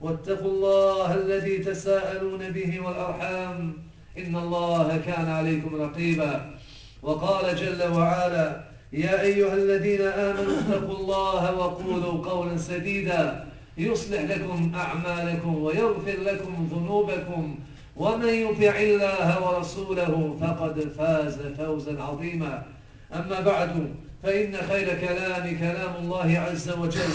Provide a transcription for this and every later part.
واتقوا الله الذي تساءلون به والأرحام. إن الله كان عليكم رقيبا. وقال جل وعلا يا أيها الذين آمنوا اتقوا الله وقولوا قولا سديدا. يصلح لكم أعمالكم ويغفر لكم ذنوبكم. ومن يطع الله ورسوله فقد فاز فوزا عظيما. أما بعد فإن خير كلام كلام الله عز وجل.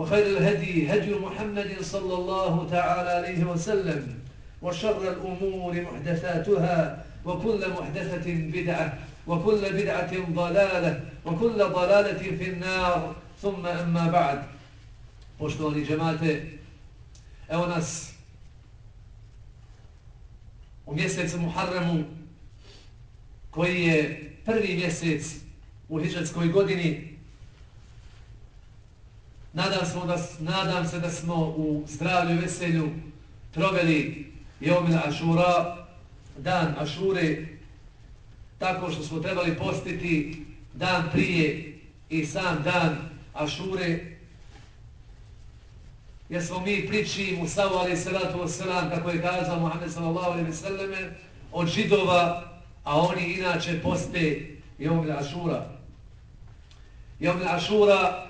وخير الهدي هدي محمد صلى الله تعالى عليه وسلم وشر الأمور محدثاتها وكل محدثة بدعة وكل بدعة ضلالة وكل ضلالة في النار ثم أما بعد Poštovani džemate, evo nas u mjesecu Muharremu, koji je prvi mjesec u hijđarskoj godini. Nadam, smo da, nadam se da smo u zdravlju i veselju proveli Jomil Ašura, dan Ašure, tako što smo trebali postiti dan prije i sam dan Ašure, jer smo mi priči Musavu alaih salatu wasalam, kako je kazao Muhammed sallallahu alaihi wasallam, od židova, a oni inače poste Jomil Ašura. Jomil Ašura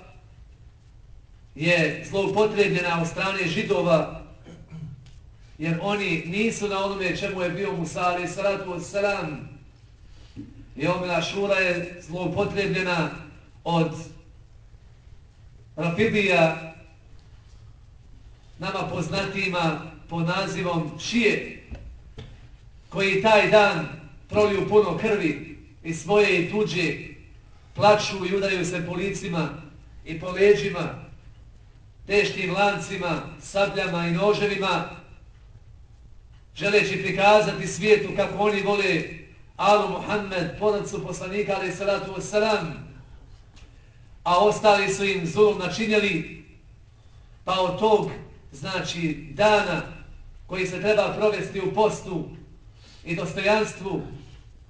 je zloupotrebljena od strane židova, jer oni nisu na onome čemu je bio Musa alaih salatu I omena šura je zloupotrebljena od Rafidija, nama poznatijima po nazivom Šije, koji taj dan proliju puno krvi i svoje i tuđe, plaču i udaju se po licima i po leđima, teškim lancima, sabljama i noževima, želeći prikazati svijetu kako oni vole Alu Muhammed, podancu poslanika, ali salatu wasalam, a ostali su im zulom načinjeli, pa od tog znači dana koji se treba provesti u postu i dostojanstvu,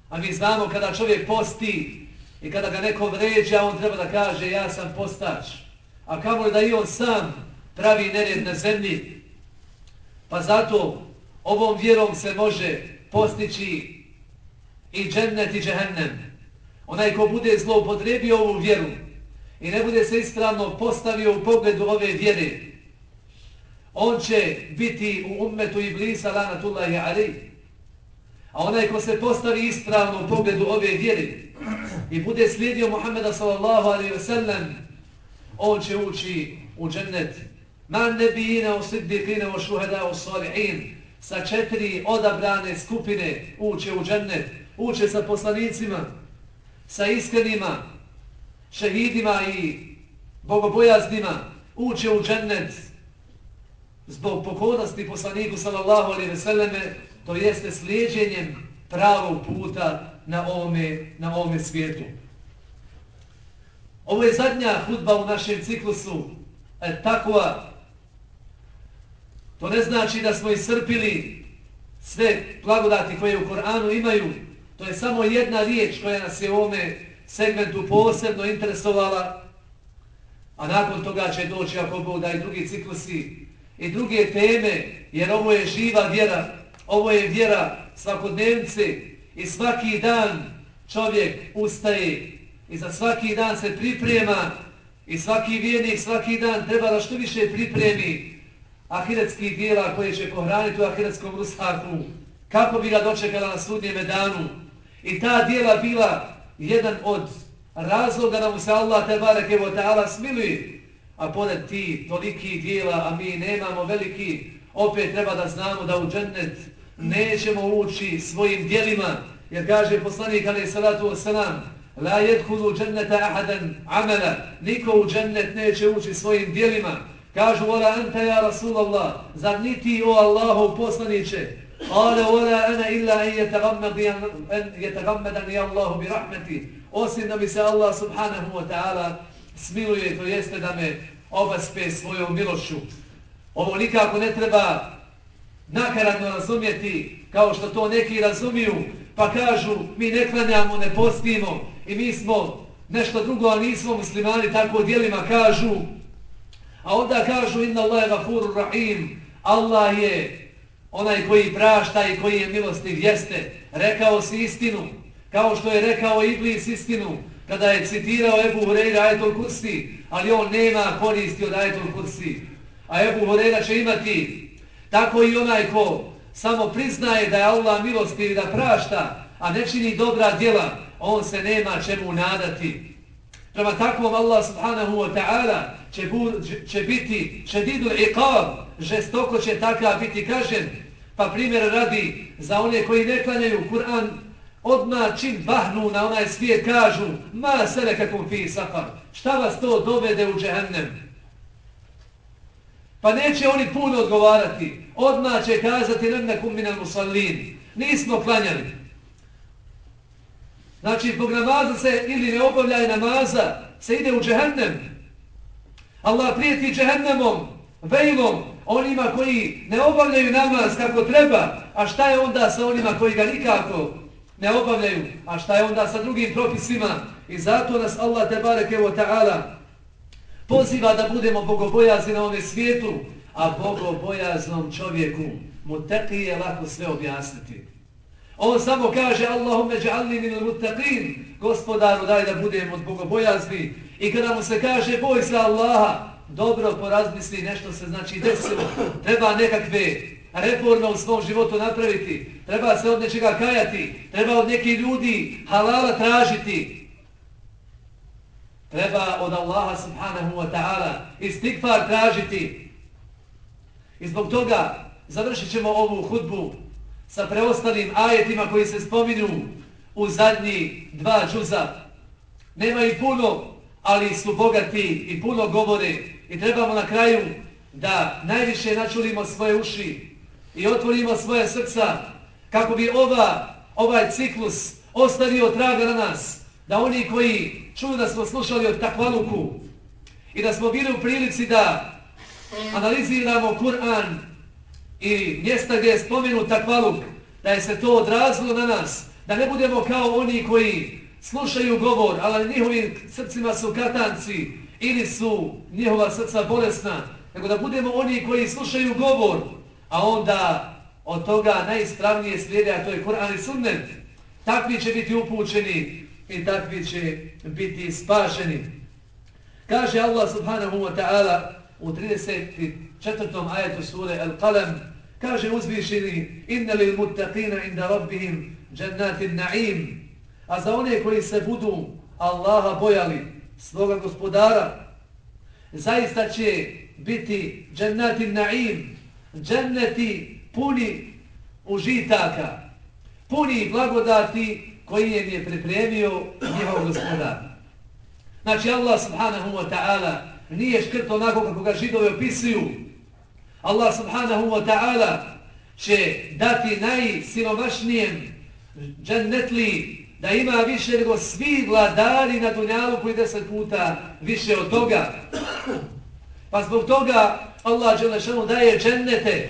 a mi znamo kada čovjek posti i kada ga neko vređa, on treba da kaže ja sam postač. A kamo da i on sam pravi nered na zemlji? Pa zato ovom vjerom se može postići i džennet i džehennem. Onaj ko bude zloupotrebio ovu vjeru i ne bude se ispravno postavio u pogledu ove vjere, on će biti u ummetu Iblisa lanatullahi ali. A onaj ko se postavi ispravno u pogledu ove vjere i bude slijedio Muhammeda sallallahu alaihi wa sallam, on će ući u džennet. Man nebijina u siddiqina u šuhada u salihin. Sa četiri odabrane skupine uće u džennet. Uće sa poslanicima, sa iskrenima, šehidima i bogobojaznima. Uće u džennet zbog pokornosti poslaniku sallallahu alaihi ve selleme, to jeste slijedjenjem pravog puta na ovome, na ovome svijetu. Ovo je zadnja hudba u našem ciklusu, e, takva. To ne znači da smo iscrpili sve blagodati koje u Koranu imaju. To je samo jedna riječ koja nas je u ovome segmentu posebno interesovala, a nakon toga će doći ako Bog da i drugi ciklusi i druge teme, jer ovo je živa vjera, ovo je vjera svakodnevnice i svaki dan čovjek ustaje i za svaki dan se priprema i svaki vjernik svaki dan treba da što više pripremi ahiretskih dijela koje će pohraniti u ahiretskom rustaku kako bi ga dočekala na sudnjeme danu. I ta dijela bila jedan od razloga da mu se Allah te bareke ta'ala smiluje. A pored ti toliki dijela, a mi nemamo veliki, opet treba da znamo da u džennet nećemo ući svojim dijelima. Jer kaže poslanik alaih salatu wasalam, La jedhulu dženneta ahadan amela, niko u džennet neće ući svojim dijelima. Kažu, vola anta ja Rasulallah, zar niti o Allahu poslaniće? Ale, vola ana illa en jetagamedan i Allahu bi rahmeti. Osim da mi se Allah subhanahu wa ta'ala smiluje, to jeste da me obaspe svojom milošću. Ovo nikako ne treba nakaradno razumjeti, kao što to neki razumiju, pa kažu, mi ne klanjamo, ne postimo, i mi smo nešto drugo, a nismo muslimani, tako dijelima kažu, A onda kažu inna Allah je rahim. Allah je onaj koji prašta i koji je milostiv. Jeste, rekao si istinu. Kao što je rekao Iblis istinu. Kada je citirao Ebu Hureyra Ajetul Kursi. Ali on nema koristi od Ajetul Kursi. A Ebu Hureyra će imati. Tako i onaj ko samo priznaje da je Allah milostiv i da prašta. A ne čini dobra djela. On se nema čemu nadati. Prema takvom Allah subhanahu wa ta'ala će, bu, će biti šedidu iqab, žestoko će takav biti kažen. Pa primjer radi za one koji ne klanjaju Kur'an, odmah čim bahnu na onaj svijet kažu ma sele kakom fi safar, šta vas to dovede u džehennem? Pa neće oni puno odgovarati, odmah će kazati nemnekum minal musallin, nismo klanjali. Znači, zbog namaza se ili ne obavljaj namaza, se ide u džehennem. Allah prijeti džehennemom, vejlom, onima koji ne obavljaju namaz kako treba, a šta je onda sa onima koji ga nikako ne obavljaju, a šta je onda sa drugim propisima. I zato nas Allah te barek ta'ala poziva da budemo bogobojazni na ovome svijetu, a bogobojaznom čovjeku mu teqi je lako sve objasniti. On samo kaže Allahumme ja'alni min al-muttaqin, gospodaru daj da budemo od bogobojazni. I kada mu se kaže boj se Allaha, dobro porazmisli nešto se znači desilo. Treba nekakve reforme u svom životu napraviti. Treba se od nečega kajati. Treba od nekih ljudi halala tražiti. Treba od Allaha subhanahu wa ta'ala istikfar tražiti. I zbog toga završit ćemo ovu hudbu sa preostalim ajetima koji se spominju u zadnji dva džuza. Nema i puno, ali su bogati i puno govore i trebamo na kraju da najviše načulimo svoje uši i otvorimo svoje srca kako bi ova, ovaj ciklus ostavio traga na nas, da oni koji čuju da smo slušali od takvaluku i da smo bili u prilici da analiziramo Kur'an i mjesta gdje je spomenuta takvaluk, da je se to odrazilo na nas, da ne budemo kao oni koji slušaju govor, ali njihovim srcima su katanci ili su njihova srca bolesna, nego da budemo oni koji slušaju govor, a onda od toga najispravnije slijede, a to je Koran i Sunnet, takvi će biti upućeni i takvi će biti spašeni. Kaže Allah subhanahu wa ta'ala u 34. ajetu sure Al-Qalam, kaže uzvišeni inna lil muttaqina inda rabbihim džennatin na'im. A za one koji se budu Allaha bojali svoga gospodara zaista će biti džennatin na'im jannati puni užitaka puni blagodati koji je je pripremio njihov gospodar. Znači Allah subhanahu wa ta'ala nije škrt onako kako ga židovi opisuju Allah subhanahu wa ta'ala će dati najsiromašnijem džennetli da ima više nego svi vladari na dunjalu koji deset puta više od toga. Pa zbog toga Allah Đelešanu daje džennete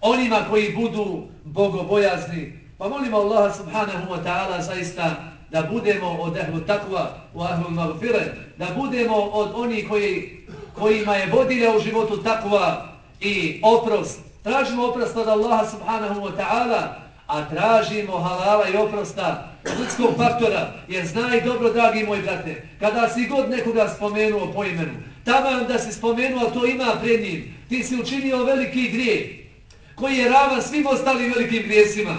onima koji budu bogobojazni. Pa molimo Allah subhanahu wa ta'ala zaista da budemo od ehlu takva u ehlu magfire, da budemo od onih koji kojima je vodilja u životu takva i oprost. Tražimo oprost od Allaha subhanahu wa ta'ala, a tražimo halala i oprosta ljudskog faktora, jer znaj dobro, dragi moji brate, kada si god nekoga spomenuo po imenu, tamo da si spomenuo, to ima pred njim, ti si učinio veliki grijeh. koji je ravan svim ostalim velikim grijesima.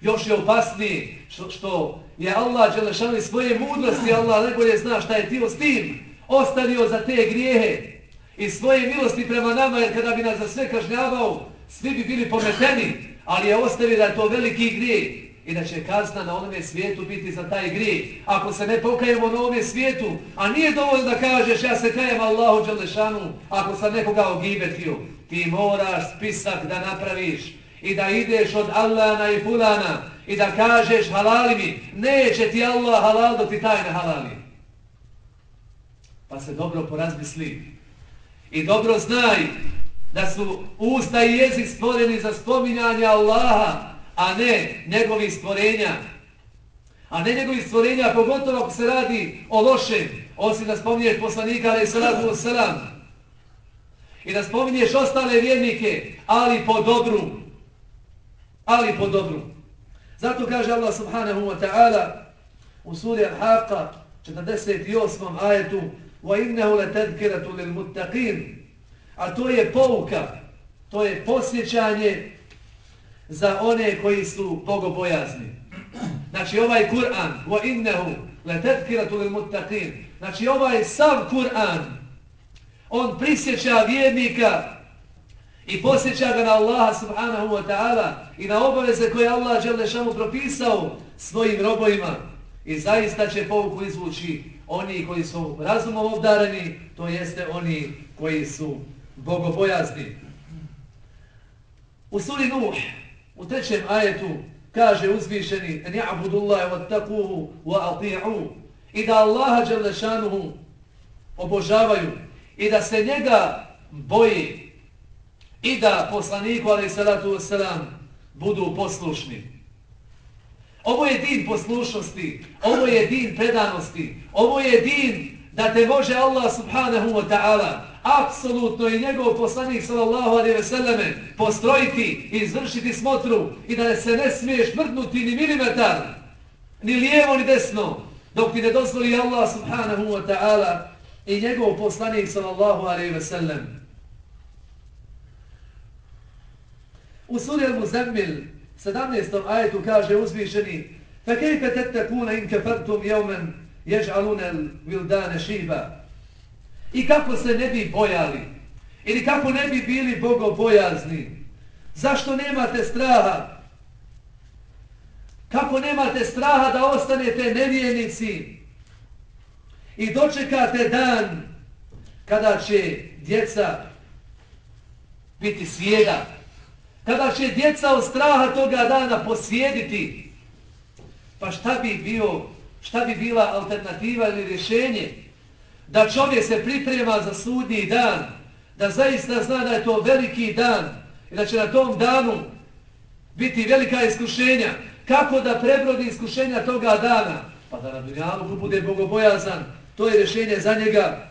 Još je opasniji što, što je Allah Đelešani svoje mudrosti, Allah najbolje zna šta je tio s tim, ostavio za te grijehe i svoje milosti prema nama, jer kada bi nas za sve kažnjavao, svi bi bili pometeni, ali je ostavio da je to veliki grijeh i da će kazna na onome svijetu biti za taj grijeh. Ako se ne pokajemo na onome svijetu, a nije dovoljno da kažeš ja se kajem Allahu Đelešanu, ako sam nekoga ogibetio, ti moraš spisak da napraviš i da ideš od Allana i Fulana i da kažeš halali mi, neće ti Allah halal do ti tajne halali. Pa se dobro porazmisli i dobro znaj da su usta i jezik stvoreni za spominjanje Allaha, a ne njegovih stvorenja. A ne njegovih stvorenja, pogotovo ako se radi o lošem, osim da spominješ poslanika, ali salatu wasalam. i da spominješ ostale vjernike, ali po dobru. Ali po dobru. Zato kaže Allah subhanahu wa ta'ala u suri Al-Haqqa 48. ajetu وَإِنَّهُ لَتَذْكِرَةُ لِلْمُتَّقِينَ A to je pouka, to je posjećanje za one koji su bogobojazni. Znači ovaj Kur'an وَإِنَّهُ لَتَذْكِرَةُ لِلْمُتَّقِينَ Znači ovaj sav Kur'an on prisjeća vjernika i posjeća ga na Allaha subhanahu wa ta'ala i na obaveze koje Allah Đelešanu propisao svojim robojima i zaista će povuku izvući oni koji su razumom obdareni, to jeste oni koji su bogobojazni. U suri Nuh, u trećem ajetu, kaže uzvišeni en ja'budullahi wa taquhu wa ati'u i da Allaha Đelešanu obožavaju i da se njega boji i da poslaniku alaih salatu wasalam budu poslušni. Ovo je din poslušnosti, ovo je din predanosti, ovo je din da te može Allah subhanahu wa ta'ala apsolutno i njegov poslanik sallallahu alaihi ve selleme postrojiti i izvršiti smotru i da se ne smiješ mrtnuti ni milimetar, ni lijevo ni desno, dok ti ne dozvoli Allah subhanahu wa ta'ala i njegov poslanik sallallahu alaihi ve sellem. U suri Al-Muzammil 17. ajetu kaže uzvišeni فَكَيْفَ تَتَّكُونَ إِنْ كَفَرْتُمْ يَوْمًا يَجْعَلُونَ الْوِلْدَانَ شِيبًا I kako se ne bi bojali ili kako ne bi bili bogobojazni zašto nemate straha kako nemate straha da ostanete nevijenici i dočekate dan kada će djeca biti svijeda. Kada će djeca od straha toga dana posvijediti. Pa šta bi bio, šta bi bila alternativa ili rješenje? Da čovjek se priprema za sudnji dan, da zaista zna da je to veliki dan i da će na tom danu biti velika iskušenja. Kako da prebrodi iskušenja toga dana? Pa da na dunjalu bude bogobojazan, to je rješenje za njega.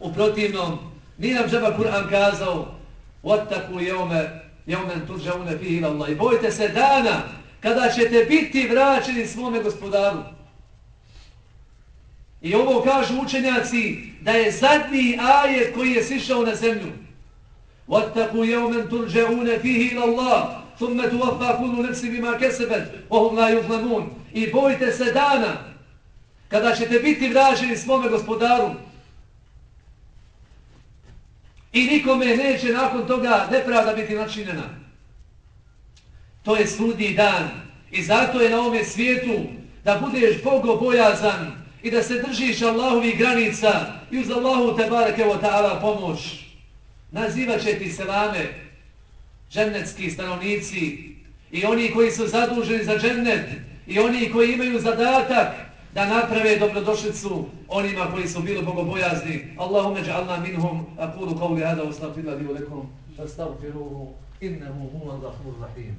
U protivnom, nije nam džaba Kur'an kazao وَتَّكُوا يَوْمَ jeumen turđaune fihi ila Allah. I se dana kada ćete biti vraćeni svome gospodaru. I ovo kažu učenjaci da je zadnji ajet koji je sišao na zemlju. Wattaqu jeumen turđaune fihi ila Allah. thumma tuwaffa kullu nafsin bima kesebet. Ohum la juhlamun. I bojte se dana kada ćete biti vraćeni svome gospodaru i nikome neće nakon toga nepravda biti načinjena. To je sudnji dan i zato je na ovome svijetu da budeš bogobojazan i da se držiš Allahovi granica i uz Allahu te bareke o ta'ala pomoć. Nazivat će ti selame, džennetski stanovnici i oni koji su zaduženi za džennet i oni koji imaju zadatak da naprave dobrodošlicu onima koji su bili bogobojazni. Allahumme ja'alna minhum aqulu qawli hada wa astaghfiru li wa lakum fastaghfiruhu innahu huwal ghafurur rahim.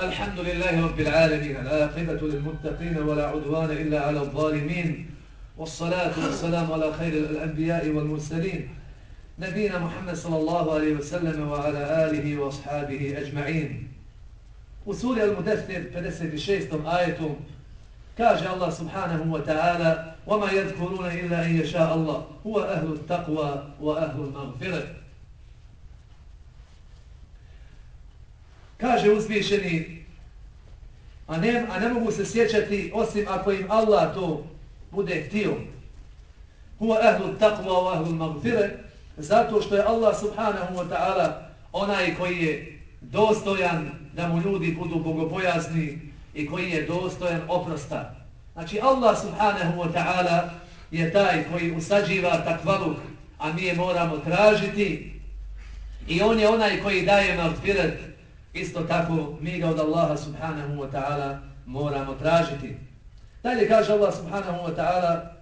الحمد لله رب العالمين العاقبة للمتقين ولا عدوان إلا على الظالمين والصلاة والسلام على خير الأنبياء والمرسلين. نبينا محمد صلى الله عليه وسلم وعلى آله وأصحابه أجمعين. U suri Al-Mudestir 56. ajetu kaže Allah subhanahu wa ta'ala وَمَا يَذْكُرُونَ إِلَّا إِنْ يَشَاءَ اللَّهُ. هُوَ أَهْلُ التَّقْوَى وَأَهْلُ الْمَغْفِرَةِ. Kaže uzvišeni, a ne, a ne mogu se sjećati osim ako im Allah to bude htio. Huwa ahlul taqwa wa ahlul magfire, zato što je Allah subhanahu wa ta'ala onaj koji je dostojan da mu ljudi budu bogobojazni i koji je dostojan oprosta. Znači Allah subhanahu wa ta'ala je taj koji usađiva takvaluk, a mi je moramo tražiti i on je onaj koji daje magfiret Isto tako mi ga od Allaha subhanahu wa ta'ala moramo tražiti. Dalje kaže Allah subhanahu wa ta'ala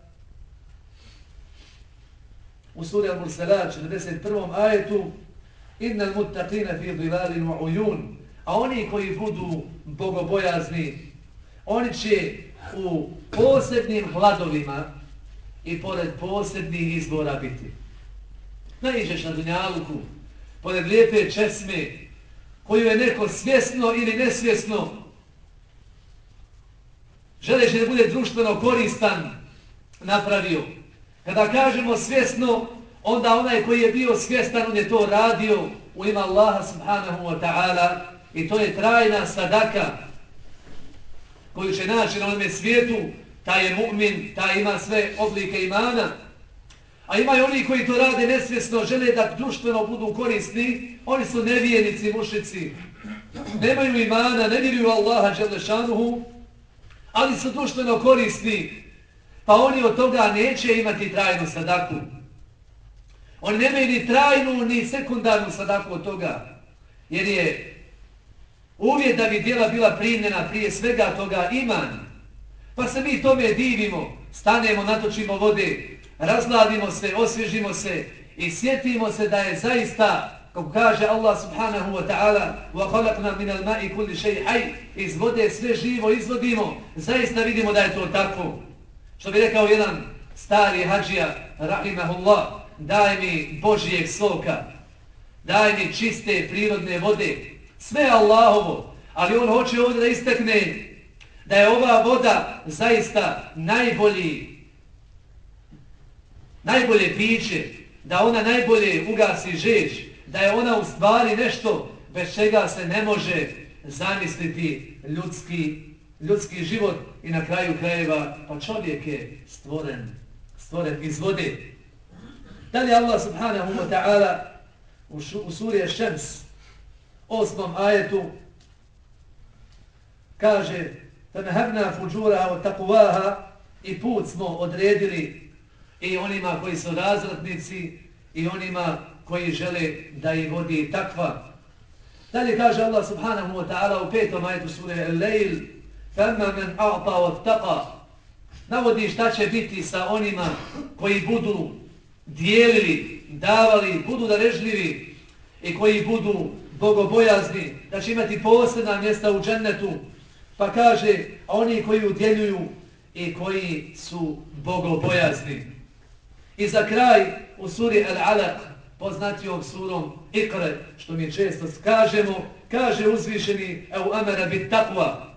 u suri Al-Mursalat 41. ajetu Inna al-muttaqina fi dhilalin wa uyun A oni koji budu bogobojazni oni će u posebnim hladovima i pored posebnih izbora biti. Naiđeš na dunjaluku, pored lijepe česme, koju je neko svjesno ili nesvjesno želeći da bude društveno koristan? Napravio. Kada kažemo svjesno, onda onaj koji je bio svjestan, on je to radio u ima Allaha subhanahu wa ta'ala i to je trajna sadaka koju će naći na ovome svijetu, taj je mu'min, taj ima sve oblike imana, A imaju oni koji to rade nesvjesno, žele da društveno budu korisni, oni su nevijenici, mušici. Nemaju imana, ne vjeruju Allaha Đelešanuhu, ali su društveno korisni, pa oni od toga neće imati trajnu sadaku. Oni nemaju ni trajnu, ni sekundarnu sadaku od toga, jer je uvjet da bi djela bila primljena prije svega toga iman. Pa se mi tome divimo, stanemo, natočimo vode, razladimo se, osvježimo se i sjetimo se da je zaista, kako kaže Allah subhanahu wa ta'ala, وَخَلَقْنَا مِنَ الْمَاءِ كُلِّ شَيْ حَيْ iz vode sve živo izvodimo, zaista vidimo da je to tako. Što bi rekao jedan stari hađija, rahimahullah, daj mi Božijeg soka, daj mi čiste prirodne vode, sve Allahovo, ali on hoće ovdje da istakne da je ova voda zaista najbolji najbolje piće, da ona najbolje ugasi žeđ, da je ona u stvari nešto bez čega se ne može zamisliti ljudski, ljudski život i na kraju krajeva pa čovjek je stvoren, stvoren iz vode. Da li Allah subhanahu wa ta'ala u, u surije Šems osmom ajetu kaže فَنَهَبْنَا فُجُورَهَا وَتَقُوَاهَا i put smo odredili i onima koji su razvratnici i onima koji žele da ih vodi takva. Dalje kaže Allah subhanahu wa ta'ala u petom ajetu sure Al-Layl فَمَّا مَنْ أَعْطَى وَتَّقَى Navodi šta će biti sa onima koji budu dijelili, davali, budu darežljivi i koji budu bogobojazni, da će imati posljedna mjesta u džennetu. Pa kaže, a oni koji udjeljuju i koji su bogobojazni. I za kraj u suri Al-Alaq, poznatijom surom Ikre, što mi često kažemo, kaže uzvišeni Evo amara bit takva.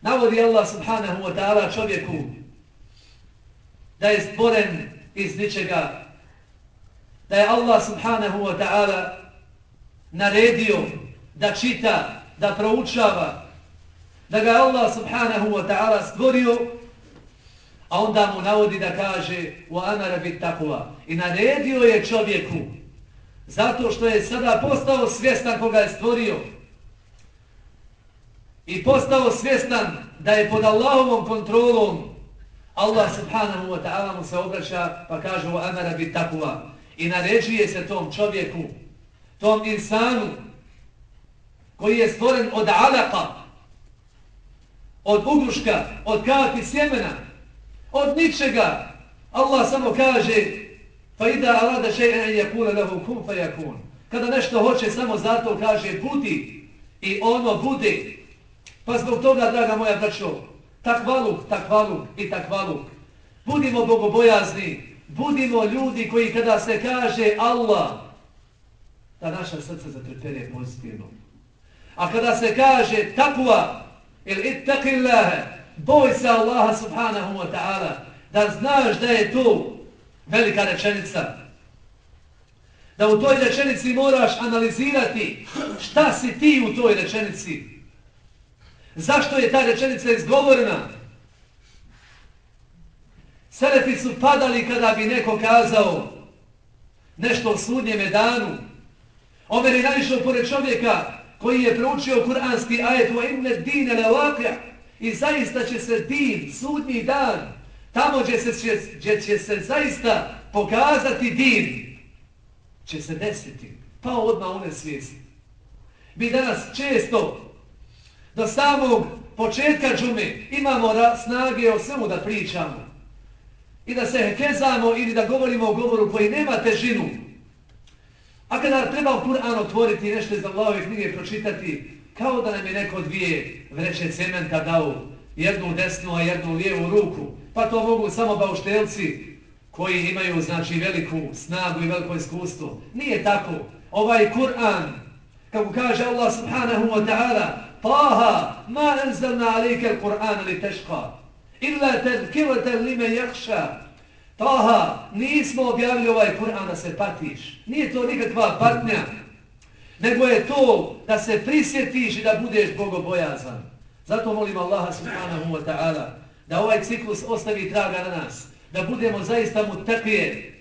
Navodi Allah subhanahu wa ta'ala čovjeku da je stvoren iz ničega, da je Allah subhanahu wa ta'ala naredio da čita, da proučava, da ga Allah subhanahu wa ta'ala stvorio A onda mu navodi da kaže u amara bit takova. I naredio je čovjeku zato što je sada postao svjestan koga je stvorio. I postao svjestan da je pod Allahovom kontrolom Allah subhanahu wa ta'ala mu se obraća pa kaže u amara bit takova. I naređuje se tom čovjeku, tom insanu koji je stvoren od alaka, od ugruška, od kapi sjemena, Od ničega. Allah samo kaže pa ida arada še'en jakuna lehu kun fa jakun. Kada nešto hoće samo zato kaže budi i ono bude. Pa zbog toga, draga moja braćo, takvaluk, takvaluk i takvaluk. Budimo bogobojazni, budimo ljudi koji kada se kaže Allah, da naša srca zatrpere pozitivno. A kada se kaže takva ili ittaqillaha, boj se Allaha subhanahu wa ta'ala, da znaš da je to velika rečenica. Da u toj rečenici moraš analizirati šta si ti u toj rečenici. Zašto je ta rečenica izgovorena? Selefi su padali kada bi neko kazao nešto o sudnjeme danu. Omer je naišao pored čovjeka koji je proučio kuranski ajet u imne dine leoakja i zaista će se din, sudnji dan, tamo gdje se, će, gdje će se zaista pokazati din, će se desiti. Pa odmah one svijesti. Mi danas često do samog početka džume imamo snage o svemu da pričamo i da se hekezamo ili da govorimo o govoru koji nema težinu. A kada treba Kur'an otvoriti nešto iz Allahove knjige pročitati, kao da nam je neko dvije vreće cementa dao jednu desnu, a jednu lijevu ruku, pa to mogu samo bauštelci koji imaju znači veliku snagu i veliko iskustvo. Nije tako. Ovaj Kur'an, kako kaže Allah subhanahu wa ta'ala, Taha, ma enzalna alike Kur'an li teška illa tadhkirata liman yakhsha Taha, nismo objavili ovaj Kur'an da se patiš. Nije to nikakva patnja, nego je to da se prisjetiš i da budeš bogobojazan. Zato molim Allaha subhanahu wa ta'ala da ovaj ciklus ostavi traga na nas, da budemo zaista mu mutakije,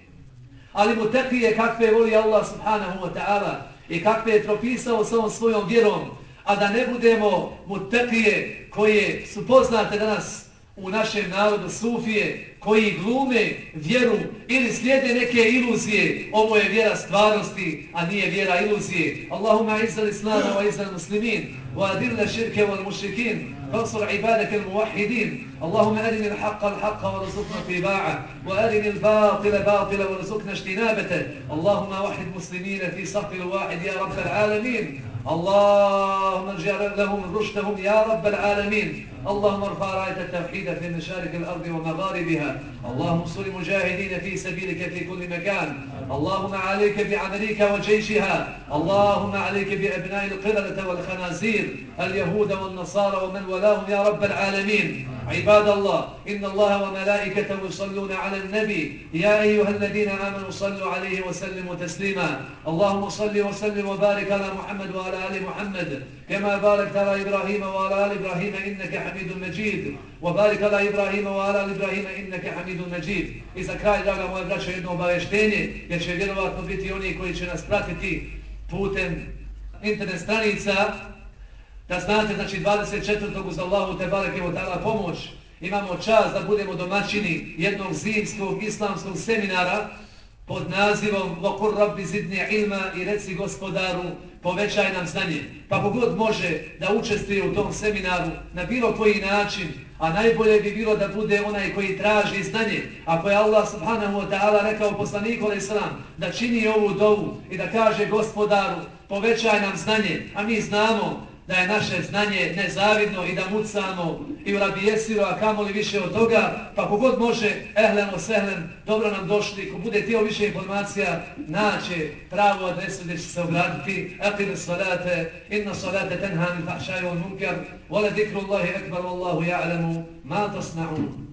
ali mu mutakije kakve voli Allah subhanahu wa ta'ala i kakve je propisao s ovom svojom vjerom, a da ne budemo mu mutakije koje su poznate danas u našem narodu sufije koji glume vjeru ili slijede neke iluzije. Ovo je vjera stvarnosti, a nije vjera iluzije. Allahumma izzal islama wa izzal muslimin wa adilla širke wal mušrikin فانصر عبادك الموحدين اللهم أرني الحق الحق ورزقنا اتباعه وأرني الباطل باطلا ورزقنا اجتنابته اللهم وحد مسلمين في صف الواحد يا رب العالمين اللهم اجعل لهم رشدهم يا رب العالمين. اللهم ارفع راية التوحيد في مشارق الأرض ومغاربها. اللهم صل مجاهدين في سبيلك في كل مكان. اللهم عليك بعمليك وجيشها. اللهم عليك بأبناء القردة والخنازير. اليهود والنصارى ومن ولاهم يا رب العالمين. عباد الله إن الله وملائكته يصلون على النبي يا أيها الذين آمنوا صلوا عليه وسلموا تسليما اللهم صل وسلم وبارك على محمد وعلى آل محمد كما باركت على إبراهيم وعلى آل إبراهيم إنك حميد مجيد وبارك على إبراهيم وعلى آل إبراهيم إنك حميد مجيد إذا kraj, draga moja braća, jedno obaveštenje, jer će vjerovatno biti oni koji će nas pratiti putem internet stranica, da znate, znači 24. uz Allahu te bareke od tala pomoć, imamo čas da budemo domaćini jednog zimskog islamskog seminara pod nazivom Vokur Rabbi zidni ilma i reci gospodaru povećaj nam znanje. Pa kogod može da učestvuje u tom seminaru na bilo koji način, a najbolje bi bilo da bude onaj koji traži znanje. Ako je Allah subhanahu wa ta'ala rekao poslaniku alaih sallam da čini ovu dovu i da kaže gospodaru povećaj nam znanje, a mi znamo da je naše znanje nezavidno i da mucamo i u rabijesiru, a kamoli više od toga, pa kogod može, ehleno, sehlen, dobro nam došli, ko bude tijelo više informacija, naće pravu adresu gdje će se obraditi, akide salate, inna salate tenhani fahšaju on munkar, vole dikru Allahi ekbar, Allahu ja'lemu, ma tasna'un.